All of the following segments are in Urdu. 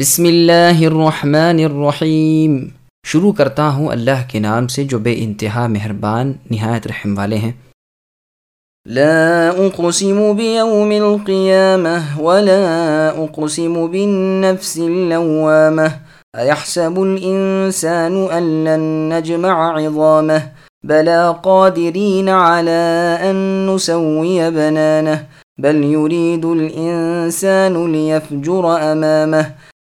بسم اللہ الرحمن الرحیم۔ شروع کرتا ہوں اللہ کے نام سے جو بے انتہا مہربان، نہایت رحم والے ہیں۔ لا اقسم بيوم القيامة ولا اقسم بالنفس اللوامة ايحسب الانسان ان لن نجمع عظامه بلا قادرين على ان نسوي بنانه بل يريد الانسان ليفجر امامه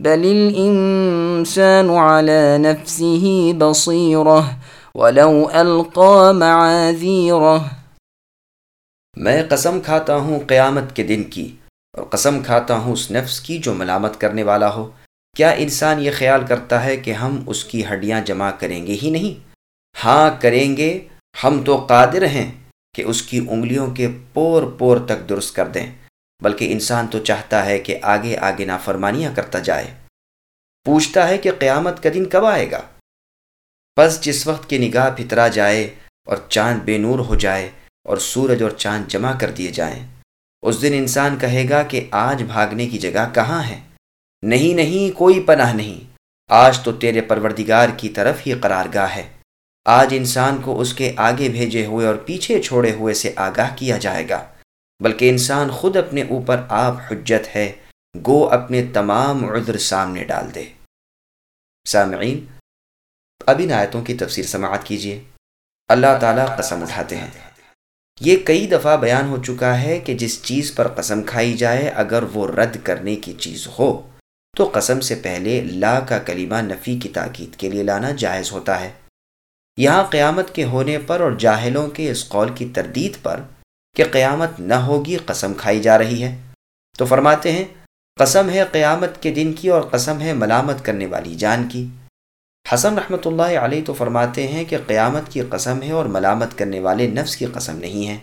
بل الانسان على نفسه بصيره ولو القى معاذيره. میں قسم کھاتا ہوں قیامت کے دن کی اور قسم کھاتا ہوں اس نفس کی جو ملامت کرنے والا ہو۔ کیا انسان یہ خیال کرتا ہے کہ ہم اس کی ہڈیاں جمع کریں گے ہی نہیں؟ ہاں کریں گے۔ ہم تو قادر ہیں کہ اس کی انگلیوں کے پور پور تک درست کر دیں۔ بلکہ انسان تو چاہتا ہے کہ آگے آگے نافرمانیاں کرتا جائے۔ پوچھتا ہے کہ قیامت کا دن کب آئے گا۔ بس جس وقت کی نگاہ پھترا جائے اور چاند بے نور ہو جائے اور سورج اور چاند جمع کر دیے جائیں، اس دن انسان کہے گا کہ آج بھاگنے کی جگہ کہاں ہے؟ نہیں نہیں، کوئی پناہ نہیں۔ آج تو تیرے پروردگار کی طرف ہی قرار گاہ ہے۔ آج انسان کو اس کے آگے بھیجے ہوئے اور پیچھے چھوڑے ہوئے سے آگاہ کیا جائے گا۔ بلکہ انسان خود اپنے اوپر آپ حجت ہے، گو اپنے تمام عذر سامنے ڈال دے۔ سامعین، اب ان آیتوں کی تفسیر سماعت کیجیے اللہ تعالیٰ قسم اٹھاتے ہیں۔ یہ کئی دفعہ بیان ہو چکا ہے کہ جس چیز پر قسم کھائی جائے اگر وہ رد کرنے کی چیز ہو، تو قسم سے پہلے لا کا کلمہ نفی کی تاکید کے لیے لانا جائز ہوتا ہے۔ یہاں قیامت کے ہونے پر اور جاہلوں کے اس قول کی تردید پر کہ قیامت نہ ہوگی، قسم کھائی جا رہی ہے۔ تو فرماتے ہیں، قسم ہے قیامت کے دن کی اور قسم ہے ملامت کرنے والی جان کی۔ حسن رحمۃ اللہ علیہ تو فرماتے ہیں کہ قیامت کی قسم ہے اور ملامت کرنے والے نفس کی قسم نہیں ہے۔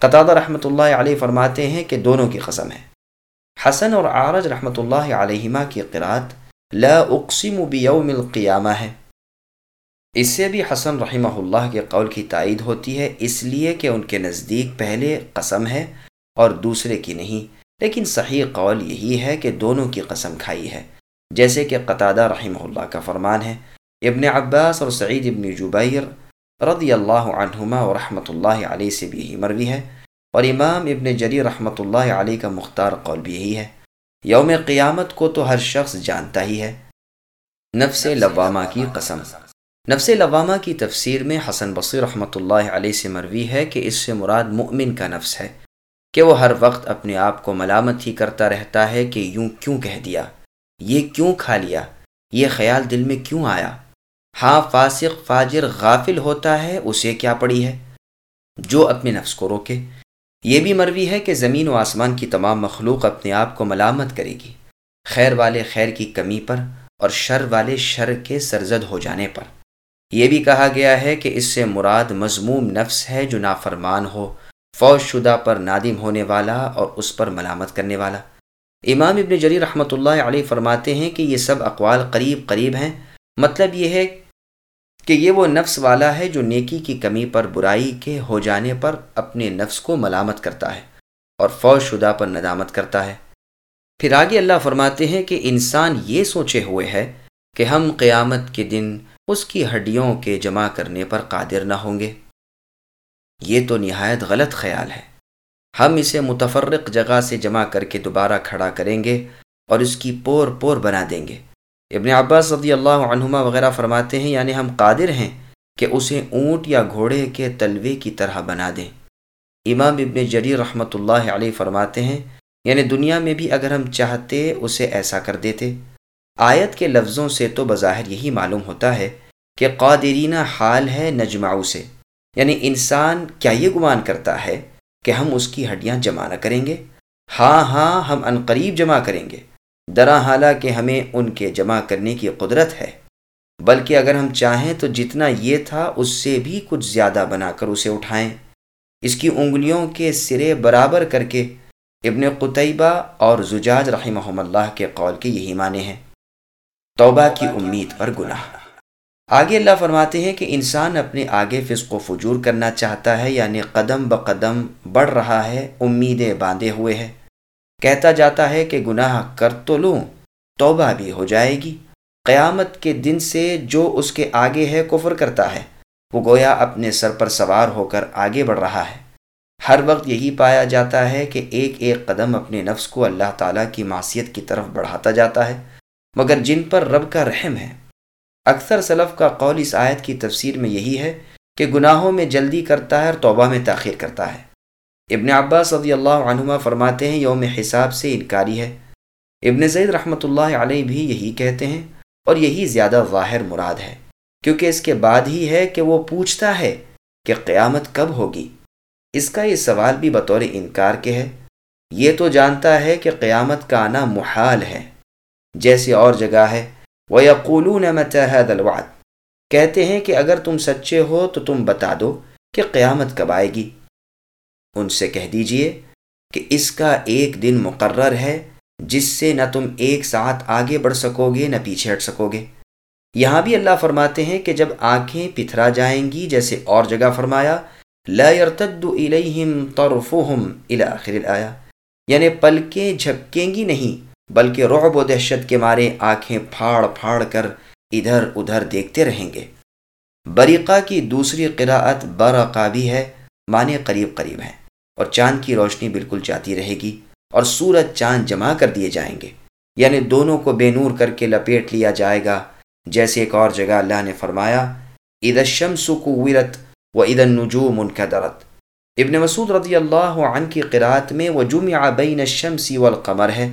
قطع رحمۃ اللہ علیہ فرماتے ہیں کہ دونوں کی قسم ہے۔ حسن اور عارج رحمۃ اللہ علیہما کی قرات لا اقسم بیوم القیامہ ہے۔ اس سے بھی حسن رحمہ اللہ کے قول کی تائید ہوتی ہے اس لیے کہ ان کے نزدیک پہلے قسم ہے اور دوسرے کی نہیں۔ لیکن صحیح قول یہی ہے کہ دونوں کی قسم کھائی ہے۔ جیسے کہ قطادہ رحمہ اللہ کا فرمان ہے ابن عباس اور سعید ابن جبیر رضی اللہ عنہما و رحمۃ اللہ علیہ سے بھی یہی مروی ہے۔ اور امام ابن جری رحمۃ اللہ علیہ کا مختار قول بھی یہی ہے۔ یوم قیامت کو تو ہر شخص جانتا ہی ہے۔ نفس لوامہ کی قسم۔ نفس لوامہ کی تفسیر میں حسن بصیر رحمۃ اللہ علیہ سے مروی ہے کہ اس سے مراد مؤمن کا نفس ہے، کہ وہ ہر وقت اپنے آپ کو ملامت ہی کرتا رہتا ہے کہ یوں کیوں کہہ دیا، یہ کیوں کھا لیا، یہ خیال دل میں کیوں آیا؟ ہاں فاسق، فاجر، غافل ہوتا ہے، اسے کیا پڑی ہے؟ جو اپنے نفس کو روکے۔ یہ بھی مروی ہے کہ زمین و آسمان کی تمام مخلوق اپنے آپ کو ملامت کرے گی، خیر والے خیر کی کمی پر اور شر والے شر کے سرزد ہو جانے پر۔ یہ بھی کہا گیا ہے کہ اس سے مراد مضموم نفس ہے جو نافرمان ہو، فوج شدہ پر نادم ہونے والا اور اس پر ملامت کرنے والا۔ امام ابن جری رحمۃ اللہ علیہ فرماتے ہیں کہ یہ سب اقوال قریب قریب ہیں۔ مطلب یہ ہے کہ یہ وہ نفس والا ہے جو نیکی کی کمی پر برائی کے ہو جانے پر اپنے نفس کو ملامت کرتا ہے اور فوج شدہ پر ندامت کرتا ہے۔ پھر آگے اللہ فرماتے ہیں کہ انسان یہ سوچے ہوئے ہے کہ ہم قیامت کے دن اس کی ہڈیوں کے جمع کرنے پر قادر نہ ہوں گے۔ یہ تو نہایت غلط خیال ہے۔ ہم اسے متفرق جگہ سے جمع کر کے دوبارہ کھڑا کریں گے اور اس کی پور پور بنا دیں گے۔ ابن عباس رضی اللہ عنہما وغیرہ فرماتے ہیں یعنی ہم قادر ہیں کہ اسے اونٹ یا گھوڑے کے تلوے کی طرح بنا دیں۔ امام ابن جری رحمۃ اللہ علیہ فرماتے ہیں یعنی دنیا میں بھی اگر ہم چاہتے، اسے ایسا کر دیتے۔ آیت کے لفظوں سے تو بظاہر یہی معلوم ہوتا ہے کہ قادرینہ حال ہے نجماؤ سے۔ یعنی انسان کیا یہ گمان کرتا ہے کہ ہم اس کی ہڈیاں جمع نہ کریں گے؟ ہاں ہاں ہم عنقریب جمع کریں گے۔ درا حالہ کہ ہمیں ان کے جمع کرنے کی قدرت ہے۔ بلکہ اگر ہم چاہیں تو جتنا یہ تھا اس سے بھی کچھ زیادہ بنا کر اسے اٹھائیں۔ اس کی انگلیوں کے سرے برابر کر کے ابن قطعبہ اور زجاج رحمہ اللہ کے قول کے یہی معنی ہیں۔ توبہ کی امید پر گناہ۔ آگے اللہ فرماتے ہیں کہ انسان اپنے آگے فسق و فجور کرنا چاہتا ہے یعنی قدم بقدم بڑھ رہا ہے، امیدیں باندھے ہوئے ہے۔ کہتا جاتا ہے کہ گناہ کر تو لوں، توبہ بھی ہو جائے گی۔ قیامت کے دن سے جو اس کے آگے ہے، کفر کرتا ہے۔ وہ گویا اپنے سر پر سوار ہو کر آگے بڑھ رہا ہے۔ ہر وقت یہی پایا جاتا ہے کہ ایک ایک قدم اپنے نفس کو اللہ تعالیٰ کی معصیت کی طرف بڑھاتا جاتا ہے۔ مگر جن پر رب کا رحم ہے۔ اکثر سلف کا قول اس آیت کی تفسیر میں یہی ہے کہ گناہوں میں جلدی کرتا ہے اور توبہ میں تاخیر کرتا ہے۔ ابن عباس رضی اللہ عنہما فرماتے ہیں، یوم حساب سے انکاری ہے۔ ابن زید رحمۃ اللہ علیہ بھی یہی کہتے ہیں اور یہی زیادہ ظاہر مراد ہے، کیونکہ اس کے بعد ہی ہے کہ وہ پوچھتا ہے کہ قیامت کب ہوگی۔ اس کا یہ سوال بھی بطور انکار کے ہے۔ یہ تو جانتا ہے کہ قیامت کا آنا محال ہے۔ جیسے اور جگہ ہے۔ وہ یقولون متحد الوعد۔ کہتے ہیں کہ اگر تم سچے ہو تو تم بتا دو کہ قیامت کب آئے گی۔ ان سے کہہ دیجیے کہ اس کا ایک دن مقرر ہے، جس سے نہ تم ایک ساتھ آگے بڑھ سکو گے نہ پیچھے ہٹ سکو گے یہاں بھی اللہ فرماتے ہیں کہ جب آنکھیں پتھرا جائیں گی، جیسے اور جگہ فرمایا، لا يرتد الیہم طرفهم الى آخر یعنی پلکیں جھپکیں گی نہیں۔ بلکہ رعب و دہشت کے مارے آنکھیں پھاڑ پھاڑ کر ادھر ادھر دیکھتے رہیں گے۔ بریقہ کی دوسری قراءت برقا بھی ہے، معنی قریب قریب ہیں اور چاند کی روشنی بالکل جاتی رہے گی اور سورج چاند جمع کر دیے جائیں گے۔ یعنی دونوں کو بے نور کر کے لپیٹ لیا جائے گا۔ جیسے ایک اور جگہ اللہ نے فرمایا عید الشمس کوورت و عید النجوم منکدرت ابن مسعود رضی اللہ عنہ کی قرات میں وہ جمع بین الشمس والقمر ہے۔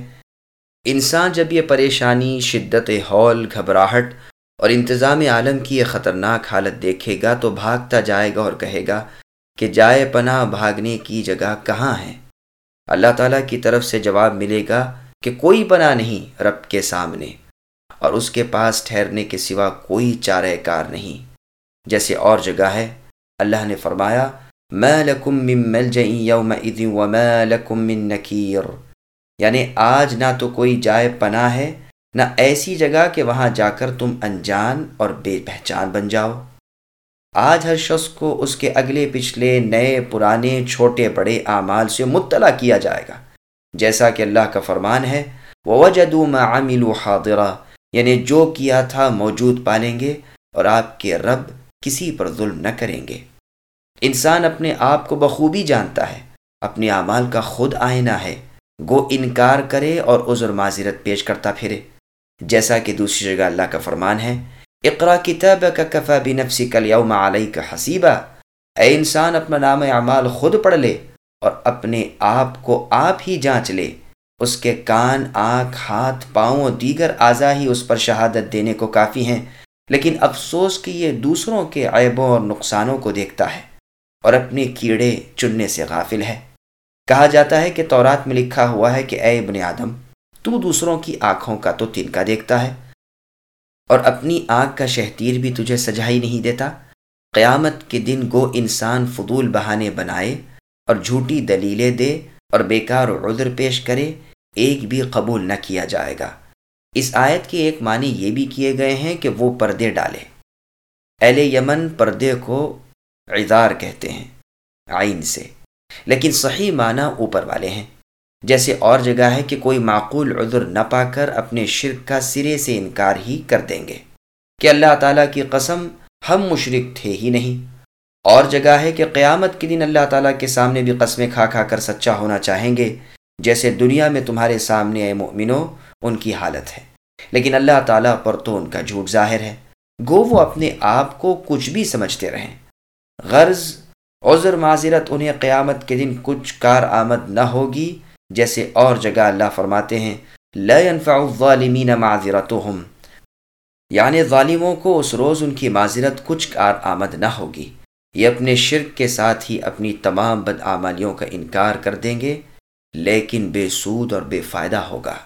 انسان جب یہ پریشانی، شدت ہول گھبراہٹ اور انتظام عالم کی یہ خطرناک حالت دیکھے گا تو بھاگتا جائے گا اور کہے گا کہ جائے پناہ بھاگنے کی جگہ کہاں ہے؟ اللہ تعالیٰ کی طرف سے جواب ملے گا کہ کوئی پناہ نہیں رب کے سامنے اور اس کے پاس ٹھہرنے کے سوا کوئی چارہ کار نہیں۔ جیسے اور جگہ ہے۔ اللہ نے فرمایا میں لکم من یوم لکم من نکیر یعنی آج نہ تو کوئی جائے پناہ ہے، نہ ایسی جگہ کہ وہاں جا کر تم انجان اور بے پہچان بن جاؤ۔ آج ہر شخص کو اس کے اگلے پچھلے نئے، پرانے، چھوٹے، بڑے اعمال سے مطلع کیا جائے گا۔ جیسا کہ اللہ کا فرمان ہے وہ وجدو عامل حاضرہ یعنی جو کیا تھا موجود پالیں گے اور آپ کے رب کسی پر ظلم نہ کریں گے۔ انسان اپنے آپ کو بخوبی جانتا ہے، اپنے اعمال کا خود آئینہ ہے۔ گو انکار کرے اور عذر معذرت پیش کرتا پھرے۔ جیسا کہ دوسری جگہ اللہ کا فرمان ہے اقرا کتاب کا کفا بنفسی کل یوم علیہ کا حسیبہ اے انسان، اپنا نام اعمال خود پڑھ لے اور اپنے آپ کو آپ ہی جانچ لے۔ اس کے کان، آنکھ، ہاتھ، پاؤں اور دیگر اعضا ہی اس پر شہادت دینے کو کافی ہیں۔ لیکن افسوس کہ یہ دوسروں کے عیبوں اور نقصانوں کو دیکھتا ہے اور اپنے کیڑے چننے سے غافل ہے۔ کہا جاتا ہے کہ تورات میں لکھا ہوا ہے کہ اے ابن آدم، تو دوسروں کی آنکھوں کا تو تنکا دیکھتا ہے، اور اپنی آنکھ کا شہتیر بھی تجھے سجا ہی نہیں دیتا۔ قیامت کے دن گو انسان فضول بہانے بنائے اور جھوٹی دلیلیں دے اور بیکار عذر پیش کرے، ایک بھی قبول نہ کیا جائے گا۔ اس آیت کے ایک معنی یہ بھی کیے گئے ہیں کہ وہ پردے ڈالے۔ اہل یمن پردے کو عذار کہتے ہیں آئین سے۔ لیکن صحیح معنی اوپر والے ہیں۔ جیسے اور جگہ ہے کہ کوئی معقول عذر نہ پا کر اپنے شرک کا سرے سے انکار ہی کر دیں گے۔ کہ اللہ تعالیٰ کی قسم، ہم مشرک تھے ہی نہیں۔ اور جگہ ہے کہ قیامت کے دن اللہ تعالیٰ کے سامنے بھی قسمیں کھا کھا کر سچا ہونا چاہیں گے۔ جیسے دنیا میں تمہارے سامنے اے مؤمنو ان کی حالت ہے۔ لیکن اللہ تعالیٰ پر تو ان کا جھوٹ ظاہر ہے۔ گو وہ اپنے آپ کو کچھ بھی سمجھتے رہیں۔ غرض عذر معذرت انہیں قیامت کے دن کچھ کار آمد نہ ہوگی، جیسے اور جگہ اللہ فرماتے ہیں، لا ينفع الظالمین معذرتهم یعنی ظالموں کو اس روز ان کی معذرت کچھ کار آمد نہ ہوگی۔ یہ اپنے شرک کے ساتھ ہی اپنی تمام بدعمالیوں کا انکار کر دیں گے، لیکن بے سود اور بے فائدہ ہوگا۔